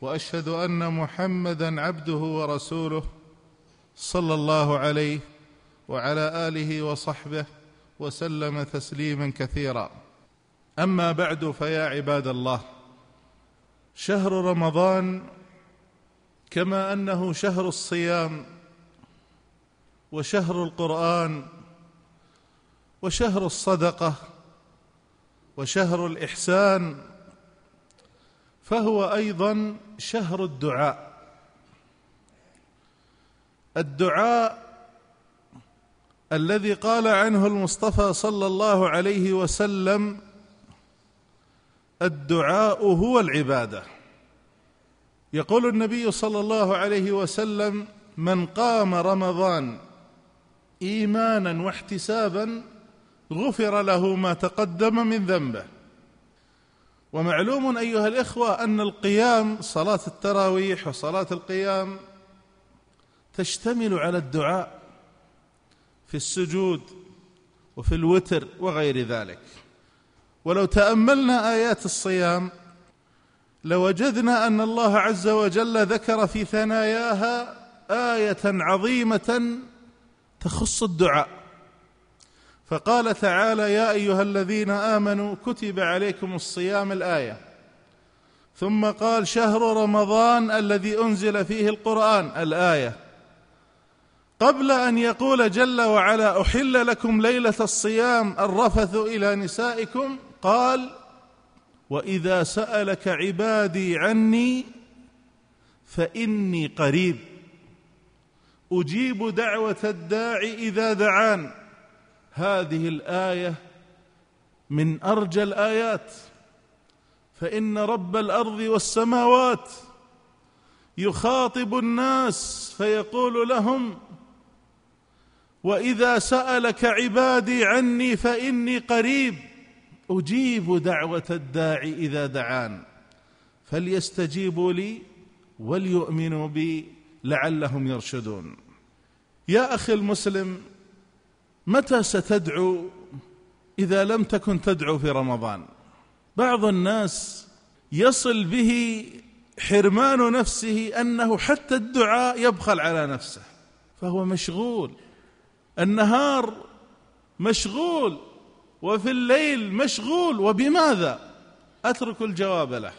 وأشهد أن محمدا عبده ورسوله صلى الله عليه وعلى آله وصحبه وسلم تسليما كثيرا. أما بعد فيا عباد الله شهر رمضان كما أنه شهر الصيام وشهر القرآن وشهر الصدقة وشهر الإحسان فهو أيضا شهر الدعاء. الدعاء الذي قال عنه المصطفى صلى الله عليه وسلم الدعاء هو العبادة. يقول النبي صلى الله عليه وسلم من قام رمضان ايمانا واحتسابا غفر له ما تقدم من ذنبه. ومعلوم أيها الإخوة أن القيام صلاة التراويح وصلاة القيام تشتمل على الدعاء في السجود وفي الوتر وغير ذلك. ولو تأملنا آيات الصيام لوجدنا أن الله عز وجل ذكر في ثناياها آية عظيمة تخص الدعاء. فقال تعالى يا أيها الذين آمنوا كتب عليكم الصيام الآية. ثم قال شهر رمضان الذي أنزل فيه القرآن الآية. قبل أن يقول جل وعلا أحل لكم ليلة الصيام الرفث إلى نسائكم قال وإذا سألك عبادي عني فإني قريب. أجيب دعوة الداع إذا دعان. هذه الآية من أرجى الآيات. فإن رب الأرض والسماوات يخاطب الناس فيقول لهم وإذا سألك عبادي عني فإني قريب أجيب دعوة الداع إذا دعان. فليستجيبوا لي وليؤمنوا بي لعلهم يرشدون. يا أخي المسلم متى ستدعو إذا لم تكن تدعو في رمضان؟ بعض الناس يصل به حرمان نفسه أنه حتى الدعاء يبخل على نفسه فهو مشغول. النهار مشغول وفي الليل مشغول وبماذا؟ أترك الجواب له.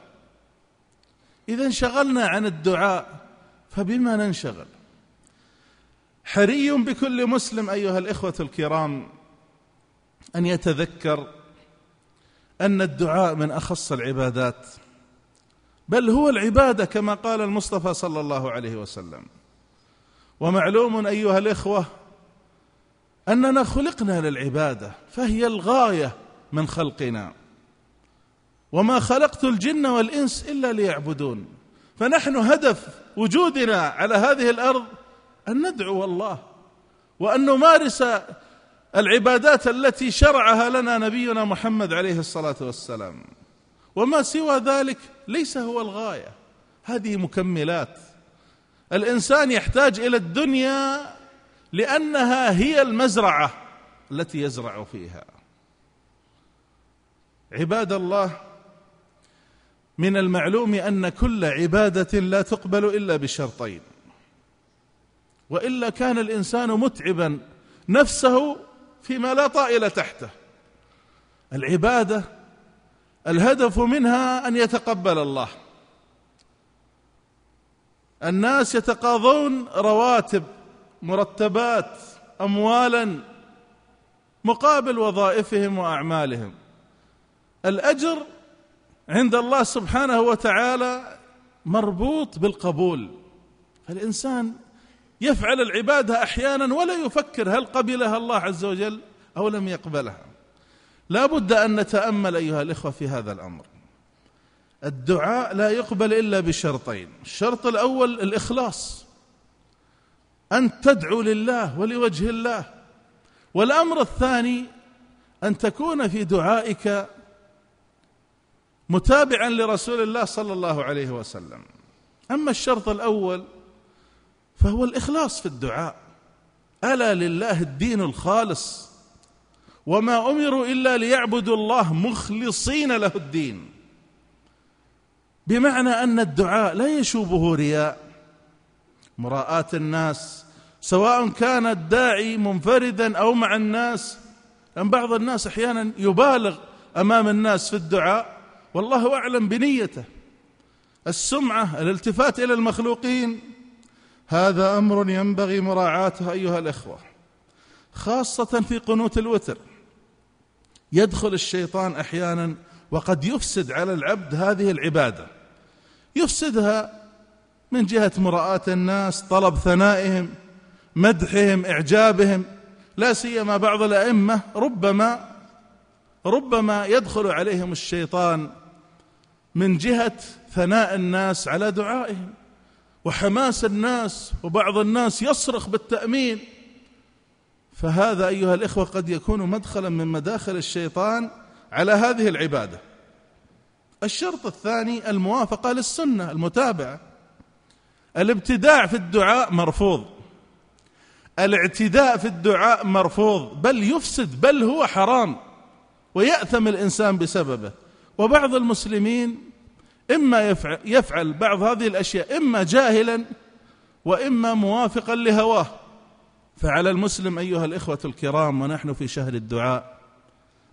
إذا انشغلنا عن الدعاء فبما ننشغل؟ حري بكل مسلم أيها الإخوة الكرام أن يتذكر أن الدعاء من أخص العبادات بل هو العبادة كما قال المصطفى صلى الله عليه وسلم. ومعلوم أيها الإخوة أننا خلقنا للعبادة فهي الغاية من خلقنا. وما خلقت الجن والإنس إلا ليعبدون. فنحن هدف وجودنا على هذه الأرض أن ندعو الله وأن نمارس العبادات التي شرعها لنا نبينا محمد عليه الصلاة والسلام. وما سوى ذلك ليس هو الغاية. هذه مكملات. الإنسان يحتاج إلى الدنيا لأنها هي المزرعة التي يزرع فيها. عباد الله من المعلوم أن كل عبادة لا تقبل إلا بشرطين. وإلا كان الإنسان متعبا نفسه فيما لا طائل تحته. العبادة الهدف منها أن يتقبل الله. الناس يتقاضون رواتب مرتبات اموالا مقابل وظائفهم وأعمالهم. الأجر عند الله سبحانه وتعالى مربوط بالقبول. فالإنسان يفعل العباده أحيانا ولا يفكر هل قبلها الله عز وجل أو لم يقبلها. لا بد أن نتأمل أيها الإخوة في هذا الأمر. الدعاء لا يقبل إلا بشرطين. الشرط الأول الإخلاص. أن تدعو لله ولوجه الله. والأمر الثاني أن تكون في دعائك متابعا لرسول الله صلى الله عليه وسلم. أما الشرط الأول فهو الإخلاص في الدعاء. ألا لله الدين الخالص. وما أمروا إلا ليعبدوا الله مخلصين له الدين. بمعنى أن الدعاء لا يشوبه رياء. مراءاه الناس سواء كان الداعي منفردا أو مع الناس لأن بعض الناس أحيانا يبالغ أمام الناس في الدعاء والله أعلم بنيته. السمعة الالتفات إلى المخلوقين هذا أمر ينبغي مراعاته أيها الأخوة خاصة في قنوت الوتر. يدخل الشيطان أحيانا وقد يفسد على العبد هذه العبادة. يفسدها من جهة مراءاه الناس طلب ثنائهم مدحهم إعجابهم. لا سيما بعض الأئمة ربما ربما يدخل عليهم الشيطان من جهة ثناء الناس على دعائهم. وحماس الناس وبعض الناس يصرخ بالتأمين. فهذا أيها الإخوة قد يكون مدخلا من مداخل الشيطان على هذه العبادة. الشرط الثاني الموافقة للسنة المتابعة. الابتداع في الدعاء مرفوض. الاعتداء في الدعاء مرفوض. بل يفسد بل هو حرام. ويأثم الإنسان بسببه. وبعض المسلمين إما يفعل, يفعل بعض هذه الأشياء إما جاهلا وإما موافقا لهواه. فعلى المسلم أيها الإخوة الكرام ونحن في شهر الدعاء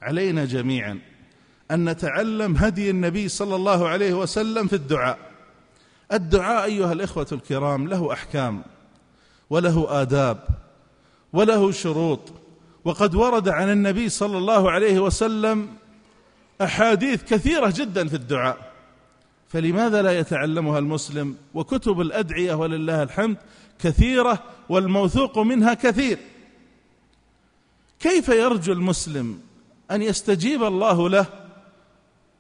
علينا جميعا أن نتعلم هدي النبي صلى الله عليه وسلم في الدعاء. الدعاء أيها الإخوة الكرام له أحكام وله آداب وله شروط وقد ورد عن النبي صلى الله عليه وسلم أحاديث كثيرة جدا في الدعاء. فلماذا لا يتعلمها المسلم؟ وكتب الأدعية ولله الحمد كثيرة والموثوق منها كثير. كيف يرجو المسلم أن يستجيب الله له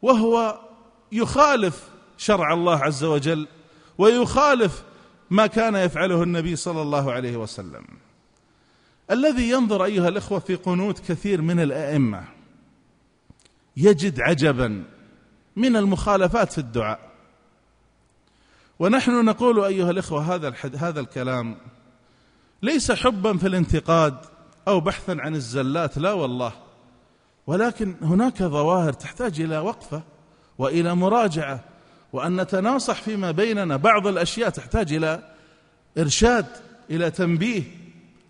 وهو يخالف شرع الله عز وجل ويخالف ما كان يفعله النبي صلى الله عليه وسلم؟ الذي ينظر أيها الإخوة في قنوت كثير من الأئمة يجد عجبا من المخالفات في الدعاء. ونحن نقول أيها الإخوة هذا هذا الكلام ليس حبا في الانتقاد أو بحثا عن الزلات لا والله. ولكن هناك ظواهر تحتاج إلى وقفة وإلى مراجعة وأن نتناصح فيما بيننا. بعض الأشياء تحتاج إلى إرشاد إلى تنبيه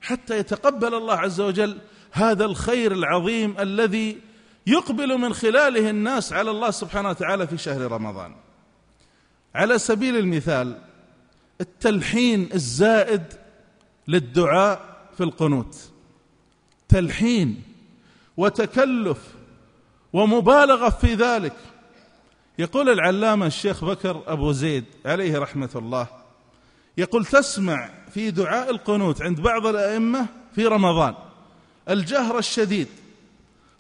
حتى يتقبل الله عز وجل هذا الخير العظيم الذي يقبل من خلاله الناس على الله سبحانه وتعالى في شهر رمضان. على سبيل المثال التلحين الزائد للدعاء في القنوت. تلحين وتكلف ومبالغة في ذلك. يقول العلامة الشيخ بكر أبو زيد عليه رحمة الله يقول تسمع في دعاء القنوت عند بعض الأئمة في رمضان الجهر الشديد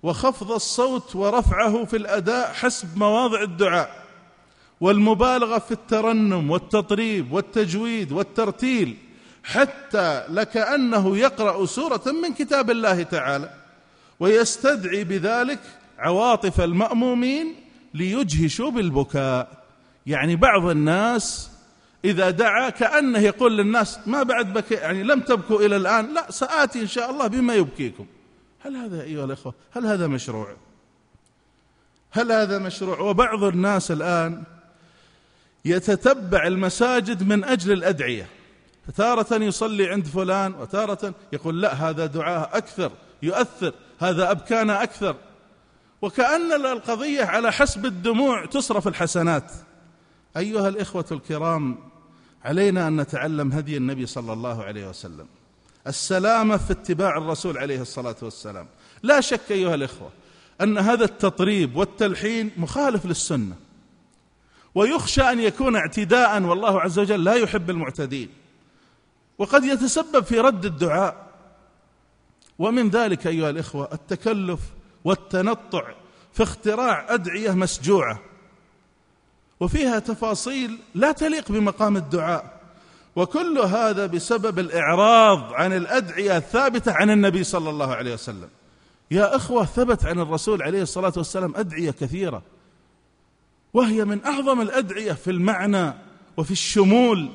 وخفض الصوت ورفعه في الأداء حسب مواضع الدعاء والمبالغة في الترنم والتطريب والتجويد والترتيل حتى لكأنه يقرأ سورة من كتاب الله تعالى ويستدعي بذلك عواطف المأمومين ليجهشوا بالبكاء. يعني بعض الناس إذا دعا كأنه يقول للناس ما بعد بكي يعني لم تبكوا إلى الآن لا سآتي إن شاء الله بما يبكيكم. هل هذا أيها الأخوة هل هذا مشروع؟ هل هذا مشروع؟ وبعض الناس الآن يتتبع المساجد من أجل الأدعية. تارة يصلي عند فلان وتارة يقول لا هذا دعاء أكثر يؤثر هذا أبكانا أكثر. وكأن القضية على حسب الدموع تصرف الحسنات. أيها الإخوة الكرام علينا أن نتعلم هدي النبي صلى الله عليه وسلم. السلامة في اتباع الرسول عليه الصلاة والسلام. لا شك أيها الإخوة أن هذا التطريب والتلحين مخالف للسنة ويخشى أن يكون اعتداء والله عز وجل لا يحب المعتدين. وقد يتسبب في رد الدعاء. ومن ذلك أيها الإخوة التكلف والتنطع في اختراع أدعية مسجوعة وفيها تفاصيل لا تليق بمقام الدعاء. وكل هذا بسبب الإعراض عن الأدعية الثابتة عن النبي صلى الله عليه وسلم. يا إخوة ثبت عن الرسول عليه الصلاة والسلام أدعية كثيرة. وهي من أعظم الأدعية في المعنى وفي الشمول.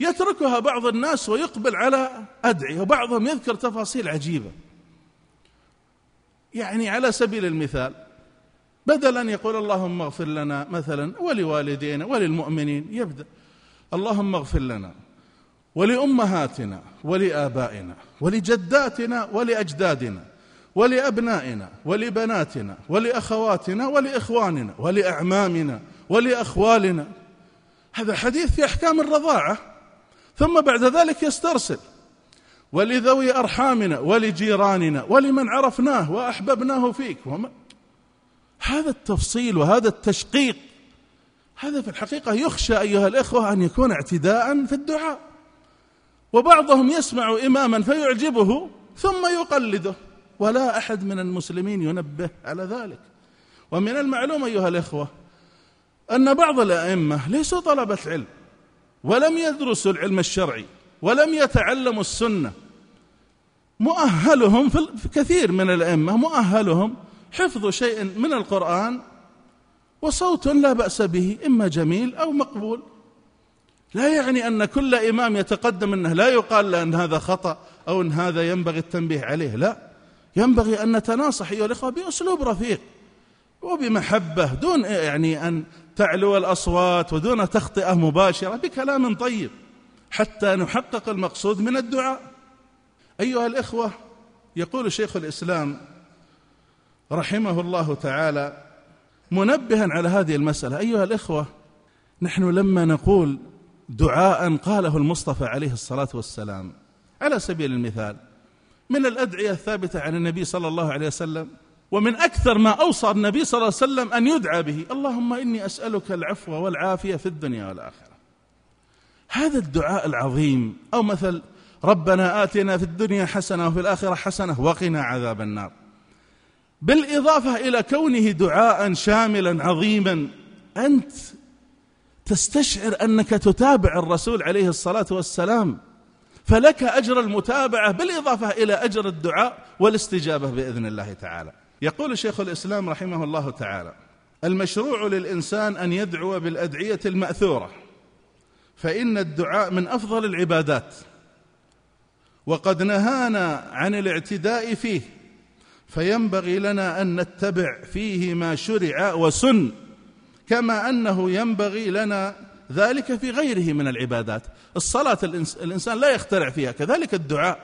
يتركها بعض الناس ويقبل على أدعية وبعضهم يذكر تفاصيل عجيبة. يعني على سبيل المثال بدل ان يقول اللهم اغفر لنا مثلا ولوالدينا وللمؤمنين يبدأ اللهم اغفر لنا ولأمهاتنا ولآبائنا ولجداتنا ولأجدادنا ولأبنائنا ولبناتنا ولأخواتنا ولإخواننا ولأعمامنا ولأخوالنا. هذا حديث في أحكام الرضاعة ثم بعد ذلك يسترسل. ولذوي أرحامنا ولجيراننا ولمن عرفناه وأحببناه فيك. هذا التفصيل وهذا التشقيق هذا في الحقيقة يخشى أيها الإخوة أن يكون اعتداء في الدعاء. وبعضهم يسمع اماما فيعجبه ثم يقلده. ولا أحد من المسلمين ينبه على ذلك. ومن المعلوم أيها الإخوة أن بعض الأئمة ليسوا طلبة علم ولم يدرسوا العلم الشرعي ولم يتعلموا السنة. مؤهلهم في كثير من الأئمة مؤهلهم حفظ شيء من القرآن وصوت لا بأس به إما جميل أو مقبول. لا يعني أن كل إمام يتقدم أنه لا يقال أن هذا خطأ أو أن هذا ينبغي التنبيه عليه لا. ينبغي أن نتناصح أيها الإخوة بأسلوب رفيق وبمحبة دون يعني أن تعلو الأصوات ودون تخطئة مباشرة بكلام طيب حتى نحقق المقصود من الدعاء. أيها الإخوة يقول شيخ الإسلام رحمه الله تعالى منبها على هذه المسألة. أيها الإخوة نحن لما نقول دعاء قاله المصطفى عليه الصلاة والسلام على سبيل المثال من الأدعية الثابتة عن النبي صلى الله عليه وسلم ومن أكثر ما أوصى النبي صلى الله عليه وسلم أن يدعى به اللهم إني أسألك العفو والعافية في الدنيا والآخرة. هذا الدعاء العظيم أو مثل ربنا آتنا في الدنيا حسنة وفي الآخرة حسنة وقنا عذاب النار. بالإضافة إلى كونه دعاء شاملا عظيما أنت تستشعر أنك تتابع الرسول عليه الصلاة والسلام فلك أجر المتابعة بالإضافة إلى أجر الدعاء والاستجابة بإذن الله تعالى. يقول شيخ الإسلام رحمه الله تعالى المشروع للإنسان أن يدعو بالأدعية المأثورة فإن الدعاء من أفضل العبادات وقد نهانا عن الاعتداء فيه. فينبغي لنا أن نتبع فيه ما شرع وسن كما أنه ينبغي لنا ذلك في غيره من العبادات. الصلاة الإنسان لا يخترع فيها كذلك الدعاء.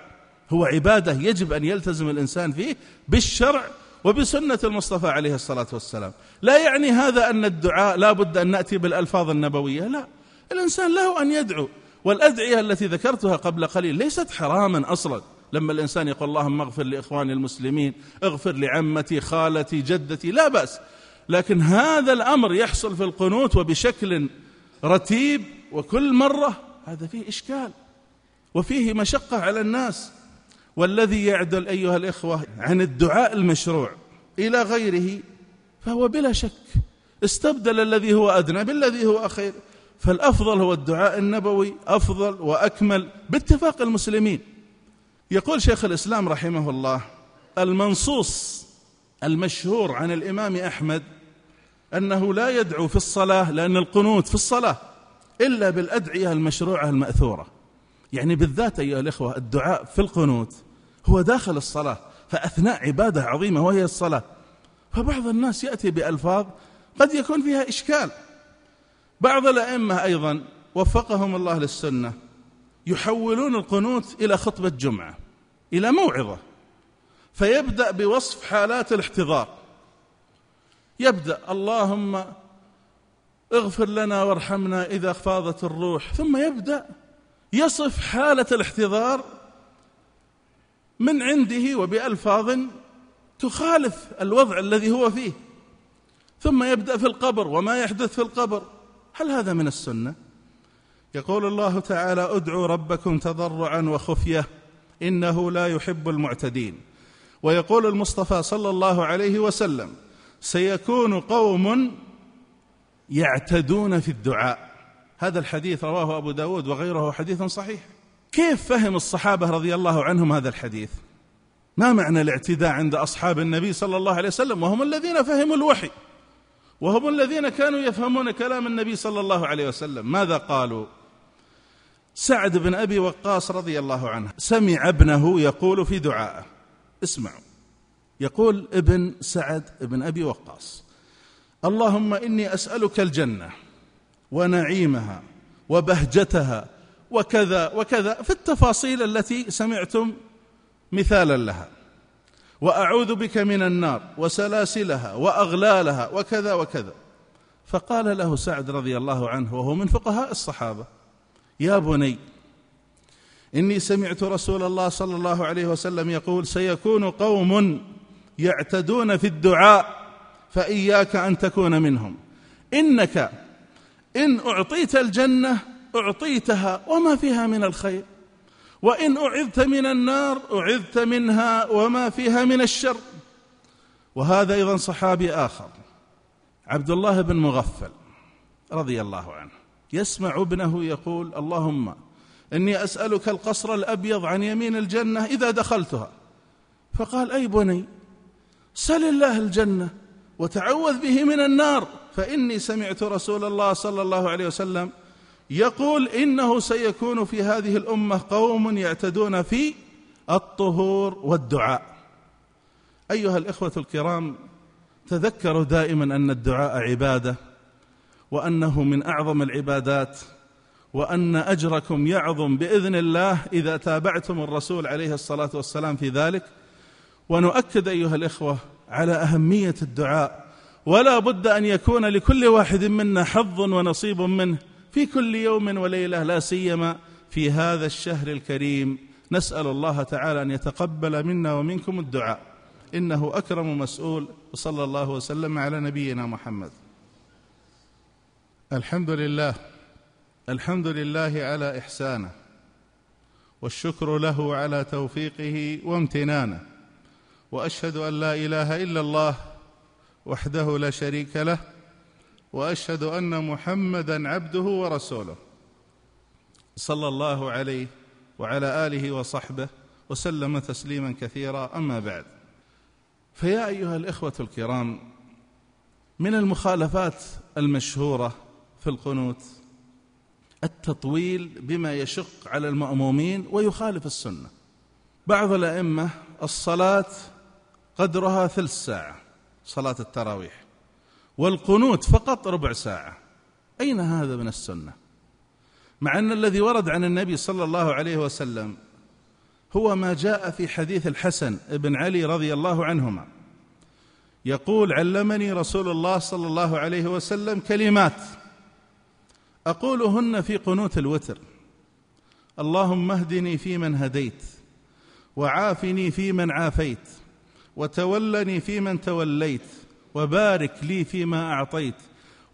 هو عبادة يجب أن يلتزم الإنسان فيه بالشرع وبسنة المصطفى عليه الصلاة والسلام. لا يعني هذا أن الدعاء لا بد أن نأتي بالألفاظ النبوية لا. الإنسان له أن يدعو والأدعية التي ذكرتها قبل قليل ليست حراما أصلا. لما الإنسان يقول اللهم اغفر لإخواني المسلمين اغفر لعمتي خالتي جدتي لا بأس. لكن هذا الأمر يحصل في القنوت وبشكل رتيب وكل مرة هذا فيه إشكال وفيه مشقة على الناس. والذي يعدل أيها الإخوة عن الدعاء المشروع إلى غيره فهو بلا شك استبدل الذي هو أدنى بالذي هو خير فالأفضل هو الدعاء النبوي أفضل وأكمل باتفاق المسلمين. يقول شيخ الإسلام رحمه الله المنصوص المشهور عن الإمام أحمد أنه لا يدعو في الصلاة لأن القنوت في الصلاة إلا بالأدعية المشروعة المأثورة. يعني بالذات أيها الإخوة الدعاء في القنوت هو داخل الصلاة فأثناء عبادة عظيمة وهي الصلاة فبعض الناس يأتي بألفاظ قد يكون فيها إشكال. بعض الأئمة أيضا وفقهم الله للسنة يحولون القنوت إلى خطبة جمعة. إلى موعظة. فيبدأ بوصف حالات الاحتضار. يبدأ اللهم اغفر لنا وارحمنا إذا فاضت الروح. ثم يبدأ يصف حالة الاحتضار من عنده وبألفاظ تخالف الوضع الذي هو فيه. ثم يبدأ في القبر وما يحدث في القبر. هل هذا من السنة؟ يقول الله تعالى ادعوا ربكم تضرعا وخفية. إنه لا يحب المعتدين. ويقول المصطفى صلى الله عليه وسلم سيكون قوم يعتدون في الدعاء. هذا الحديث رواه أبو داود وغيره حديث صحيح. كيف فهم الصحابة رضي الله عنهم هذا الحديث؟ ما معنى الاعتداء عند أصحاب النبي صلى الله عليه وسلم؟ وهم الذين فهموا الوحي. وهم الذين كانوا يفهمون كلام النبي صلى الله عليه وسلم. ماذا قالوا؟ سعد بن أبي وقاص رضي الله عنه سمع ابنه يقول في دعائه اسمعوا يقول ابن سعد بن أبي وقاص اللهم إني أسألك الجنة ونعيمها وبهجتها وكذا وكذا في التفاصيل التي سمعتم مثالا لها وأعوذ بك من النار وسلاسلها وأغلالها وكذا وكذا. فقال له سعد رضي الله عنه وهو من فقهاء الصحابة يا بني إني سمعت رسول الله صلى الله عليه وسلم يقول سيكون قوم يعتدون في الدعاء فإياك أن تكون منهم. إنك إن أعطيت الجنة أعطيتها وما فيها من الخير. وإن أعذت من النار أعذت منها وما فيها من الشر. وهذا أيضا صحابي آخر عبد الله بن مغفل رضي الله عنه. يسمع ابنه يقول اللهم إني أسألك القصر الأبيض عن يمين الجنة إذا دخلتها. فقال أي بني سل الله الجنة وتعوذ به من النار. فإني سمعت رسول الله صلى الله عليه وسلم يقول إنه سيكون في هذه الأمة قوم يعتدون في الطهور والدعاء. أيها الإخوة الكرام تذكروا دائما أن الدعاء عبادة. وأنه من أعظم العبادات وأن أجركم يعظم بإذن الله إذا تابعتم الرسول عليه الصلاة والسلام في ذلك. ونؤكد أيها الإخوة على أهمية الدعاء. ولا بد أن يكون لكل واحد منا حظ ونصيب منه في كل يوم وليلة لا سيما في هذا الشهر الكريم. نسأل الله تعالى أن يتقبل منا ومنكم الدعاء. إنه أكرم مسؤول. وصلى الله وسلم على نبينا محمد. الحمد لله الحمد لله على إحسانه والشكر له على توفيقه وامتنانه وأشهد أن لا إله إلا الله وحده لا شريك له وأشهد أن محمدا عبده ورسوله. صلى الله عليه وعلى آله وصحبه وسلم تسليما كثيرا أما بعد. فيا أيها الإخوة الكرام من المخالفات المشهورة في القنوت. التطويل بما يشق على المأمومين ويخالف السنة. بعض الأئمة الصلاة قدرها ثلث ساعة صلاة التراويح والقنوت فقط ربع ساعة. أين هذا من السنة؟ مع أن الذي ورد عن النبي صلى الله عليه وسلم هو ما جاء في حديث الحسن بن علي رضي الله عنهما. يقول علمني رسول الله صلى الله عليه وسلم كلمات أقولهن في قنوت الوتر. اللهم اهدني فيمن هديت وعافني فيمن عافيت وتولني فيمن توليت وبارك لي فيما أعطيت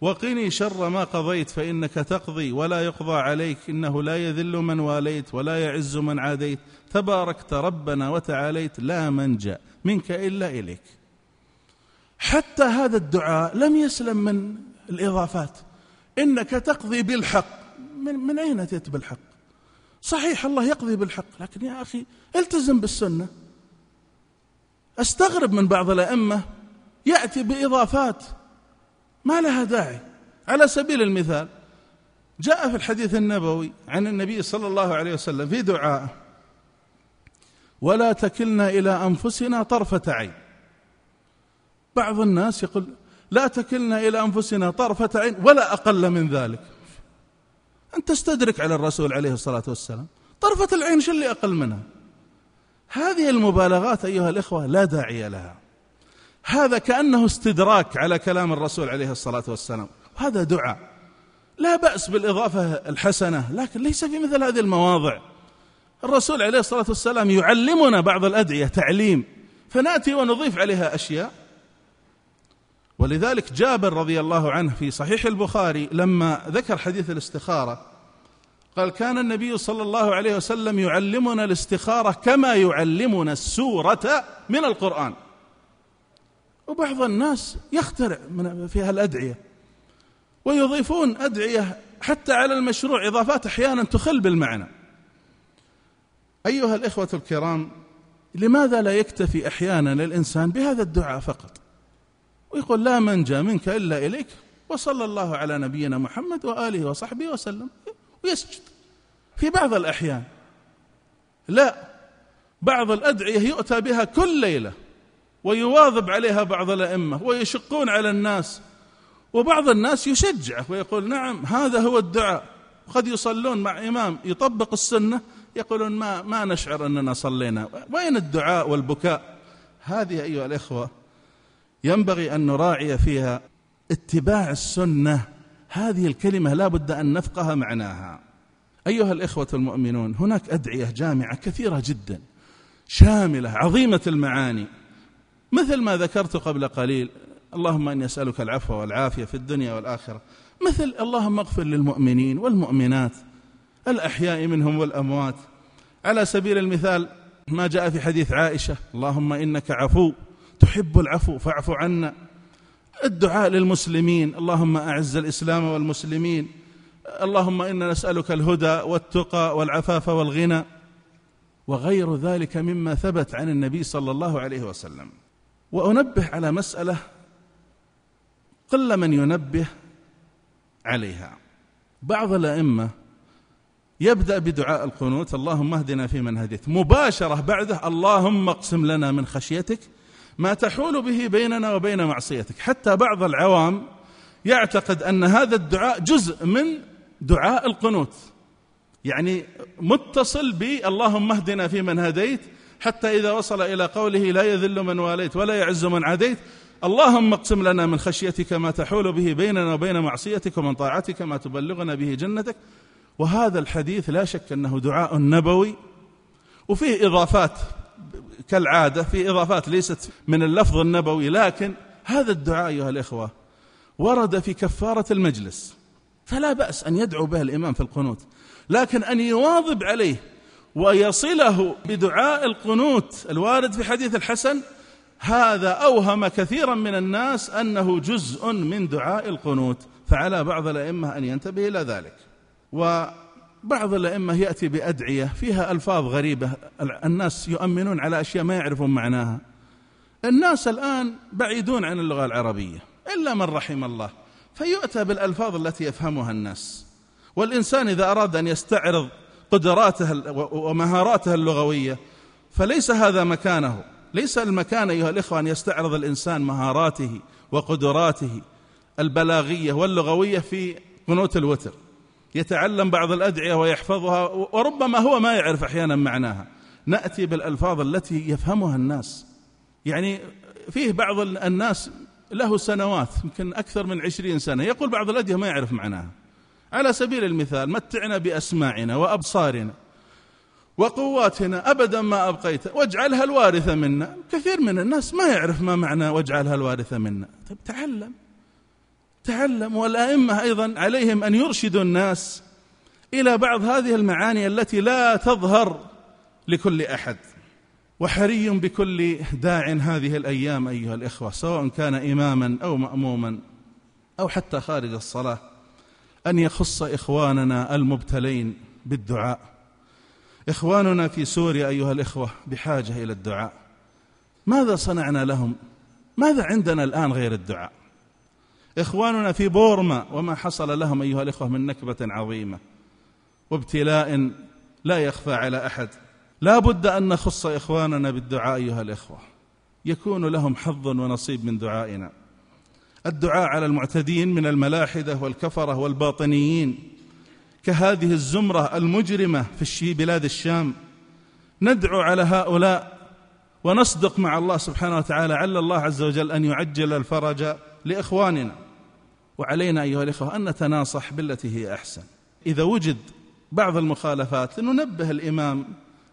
وقني شر ما قضيت فإنك تقضي ولا يقضى عليك إنه لا يذل من واليت ولا يعز من عاديت. تباركت ربنا وتعاليت لا منجأ منك إلا إليك. حتى هذا الدعاء لم يسلم من الإضافات. إنك تقضي بالحق. من, من أين أتيت بالحق؟ صحيح الله يقضي بالحق لكن يا أخي التزم بالسنة. أستغرب من بعض الأئمة يأتي بإضافات ما لها داعي. على سبيل المثال جاء في الحديث النبوي عن النبي صلى الله عليه وسلم في دعاء ولا تكلنا إلى أنفسنا طرفة عين. بعض الناس يقول لا تكلنا إلى أنفسنا طرفة عين ولا أقل من ذلك. أن تستدرك على الرسول عليه الصلاة والسلام. طرفة العين شو اللي أقل منها؟ هذه المبالغات أيها الإخوة لا داعي لها. هذا كأنه استدراك على كلام الرسول عليه الصلاة والسلام. هذا دعاء. لا بأس بالإضافة الحسنة لكن ليس في مثل هذه المواضع. الرسول عليه الصلاة والسلام يعلمنا بعض الأدعية تعليم. فنأتي ونضيف عليها أشياء. ولذلك جابر رضي الله عنه في صحيح البخاري لما ذكر حديث الاستخارة قال كان النبي صلى الله عليه وسلم يعلمنا الاستخارة كما يعلمنا السورة من القرآن. وبعض الناس يخترع من في هالادعيه ويضيفون أدعية حتى على المشروع إضافات أحيانا تخل بالمعنى. أيها الإخوة الكرام لماذا لا يكتفي أحيانا الإنسان بهذا الدعاء فقط؟ ويقول لا منجى منك إلا إليك وصلى الله على نبينا محمد وآله وصحبه وسلم. ويسجد. في بعض الأحيان. لا. بعض الأدعية يؤتى بها كل ليلة ويواظب عليها بعض الأئمة ويشقون على الناس وبعض الناس يشجعه ويقول نعم هذا هو الدعاء. قد يصلون مع إمام يطبق السنة يقولون ما ما نشعر أننا صلينا. وين الدعاء والبكاء؟ هذه أيها الإخوة ينبغي أن نراعي فيها اتباع السنة. هذه الكلمة لا بد أن نفقه معناها. أيها الإخوة المؤمنون هناك أدعية جامعة كثيرة جدا شاملة عظيمة المعاني. مثل ما ذكرت قبل قليل اللهم إني أسألك العفو والعافية في الدنيا والآخرة. مثل اللهم اغفر للمؤمنين والمؤمنات الأحياء منهم والأموات. على سبيل المثال ما جاء في حديث عائشة اللهم إنك عفو. تحب العفو فاعف عنا. الدعاء للمسلمين اللهم أعز الإسلام والمسلمين. اللهم إنا نسألك الهدى والتقى والعفاف والغنى. وغير ذلك مما ثبت عن النبي صلى الله عليه وسلم. وأنبه على مسألة قل من ينبه عليها. بعض الأئمة يبدأ بدعاء القنوت اللهم اهدنا فيمن هديت. مباشرة بعده اللهم اقسم لنا من خشيتك ما تحول به بيننا وبين معصيتك. حتى بعض العوام يعتقد أن هذا الدعاء جزء من دعاء القنوت. يعني متصل ب اللهم اهدنا فيمن هديت حتى إذا وصل إلى قوله لا يذل من واليت ولا يعز من عاديت اللهم اقسم لنا من خشيتك ما تحول به بيننا وبين معصيتك ومن طاعتك ما تبلغنا به جنتك. وهذا الحديث لا شك أنه دعاء نبوي وفيه إضافات كالعادة في إضافات ليست من اللفظ النبوي لكن هذا الدعاء أيها الإخوة ورد في كفارة المجلس. فلا بأس أن يدعو به الإمام في القنوت لكن أن يواظب عليه ويصله بدعاء القنوت الوارد في حديث الحسن هذا أوهم كثيرا من الناس أنه جزء من دعاء القنوت فعلى بعض الأئمة أن ينتبه إلى ذلك. وبعض الأئمة يأتي بأدعية فيها ألفاظ غريبة. الناس يؤمنون على أشياء ما يعرفون معناها. الناس الآن بعيدون عن اللغة العربية إلا من رحم الله. فيؤتى بالألفاظ التي يفهمها الناس. والإنسان إذا أراد أن يستعرض قدراته ومهاراته اللغوية فليس هذا مكانه. ليس المكان أيها الإخوة أن يستعرض الإنسان مهاراته وقدراته البلاغية واللغوية في قنوت الوتر. يتعلم بعض الأدعية ويحفظها وربما هو ما يعرف أحيانا معناها. نأتي بالألفاظ التي يفهمها الناس. يعني فيه بعض الناس له سنوات يمكن أكثر من عشرين سنة يقول بعض الأدعية ما يعرف معناها. على سبيل المثال متعنا بأسماعنا وأبصارنا وقواتنا أبدا ما أبقيت واجعلها الوارثه منا. كثير من الناس ما يعرف ما معنى واجعلها الوارثه منا. طيب تعلم. تعلم والأئمة أيضا عليهم أن يرشدوا الناس إلى بعض هذه المعاني التي لا تظهر لكل أحد. وحري بكل داع هذه الأيام أيها الإخوة سواء كان اماما أو ماموما أو حتى خارج الصلاة أن يخص إخواننا المبتلين بالدعاء. إخواننا في سوريا أيها الإخوة بحاجة إلى الدعاء. ماذا صنعنا لهم؟ ماذا عندنا الآن غير الدعاء؟ إخواننا في بورما وما حصل لهم أيها الإخوة من نكبة عظيمة. وابتلاء لا يخفى على أحد. لا بد أن نخص إخواننا بالدعاء أيها الإخوة. يكون لهم حظ ونصيب من دعائنا. الدعاء على المعتدين من الملاحدة والكفرة والباطنيين. كهذه الزمرة المجرمة في بلاد الشام. ندعو على هؤلاء ونصدق مع الله سبحانه وتعالى. عل الله عز وجل أن يعجل الفرج لإخواننا. وعلينا أيها الإخوة أن نتناصح بالتي هي أحسن. إذا وجد بعض المخالفات ننبه الإمام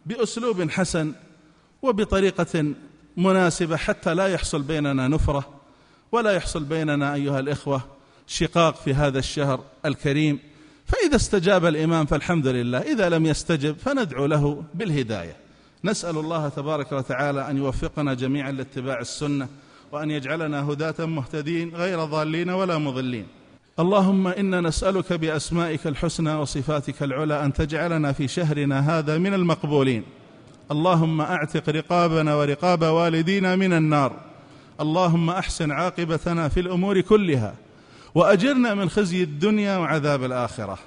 بأسلوب حسن وبطريقة مناسبة حتى لا يحصل بيننا نفرة ولا يحصل بيننا أيها الإخوة شقاق في هذا الشهر الكريم. فإذا استجاب الإمام فالحمد لله. إذا لم يستجب فندعو له بالهداية. نسأل الله تبارك وتعالى أن يوفقنا جميعا لاتباع السنة وأن يجعلنا هداة مهتدين غير ضالين ولا مضلين. اللهم إنا نسألك بأسمائك الحسنى وصفاتك العلى أن تجعلنا في شهرنا هذا من المقبولين. اللهم أعتق رقابنا ورقاب والدينا من النار. اللهم أحسن عاقبتنا في الأمور كلها. وأجرنا من خزي الدنيا وعذاب الآخرة.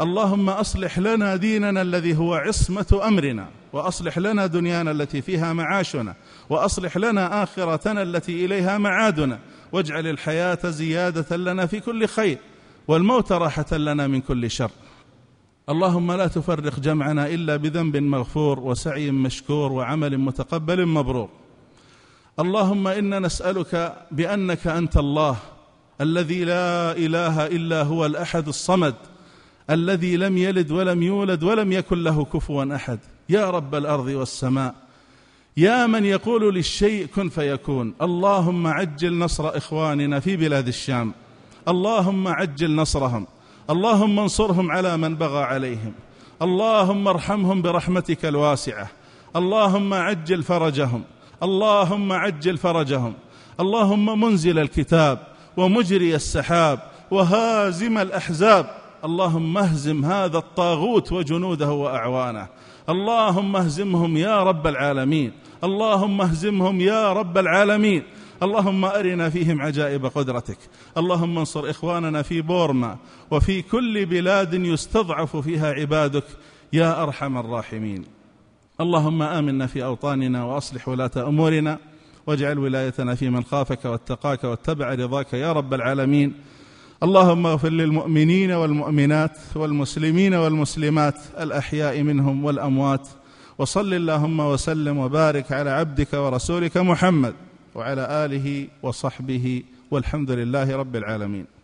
اللهم أصلح لنا ديننا الذي هو عصمة أمرنا. وأصلح لنا دنيانا التي فيها معاشنا وأصلح لنا آخرتنا التي إليها معادنا واجعل الحياة زيادة لنا في كل خير والموت راحة لنا من كل شر. اللهم لا تفرق جمعنا إلا بذنب مغفور وسعي مشكور وعمل متقبل مبرور. اللهم إنا نسألك بأنك أنت الله الذي لا إله إلا هو الأحد الصمد الذي لم يلد ولم يولد ولم يكن له كفوا أحد. يا رب الأرض والسماء. يا من يقول للشيء كن فيكون. اللهم عجل نصر إخواننا في بلاد الشام. اللهم عجل نصرهم. اللهم انصرهم على من بغى عليهم. اللهم ارحمهم برحمتك الواسعة. اللهم عجل فرجهم. اللهم عجل فرجهم. اللهم منزل الكتاب ومجري السحاب وهازم الأحزاب. اللهم اهزم هذا الطاغوت وجنوده وأعوانه. اللهم اهزمهم يا رب العالمين. اللهم اهزمهم يا رب العالمين. اللهم أرنا فيهم عجائب قدرتك. اللهم انصر إخواننا في بورما وفي كل بلاد يستضعف فيها عبادك يا أرحم الراحمين. اللهم آمنا في أوطاننا وأصلح ولاة أمورنا واجعل ولايتنا في من خافك واتقاك واتبع رضاك يا رب العالمين. اللهم اغفر للمؤمنين والمؤمنات والمسلمين والمسلمات الأحياء منهم والأموات وصل اللهم وسلم وبارك على عبدك ورسولك محمد وعلى آله وصحبه والحمد لله رب العالمين.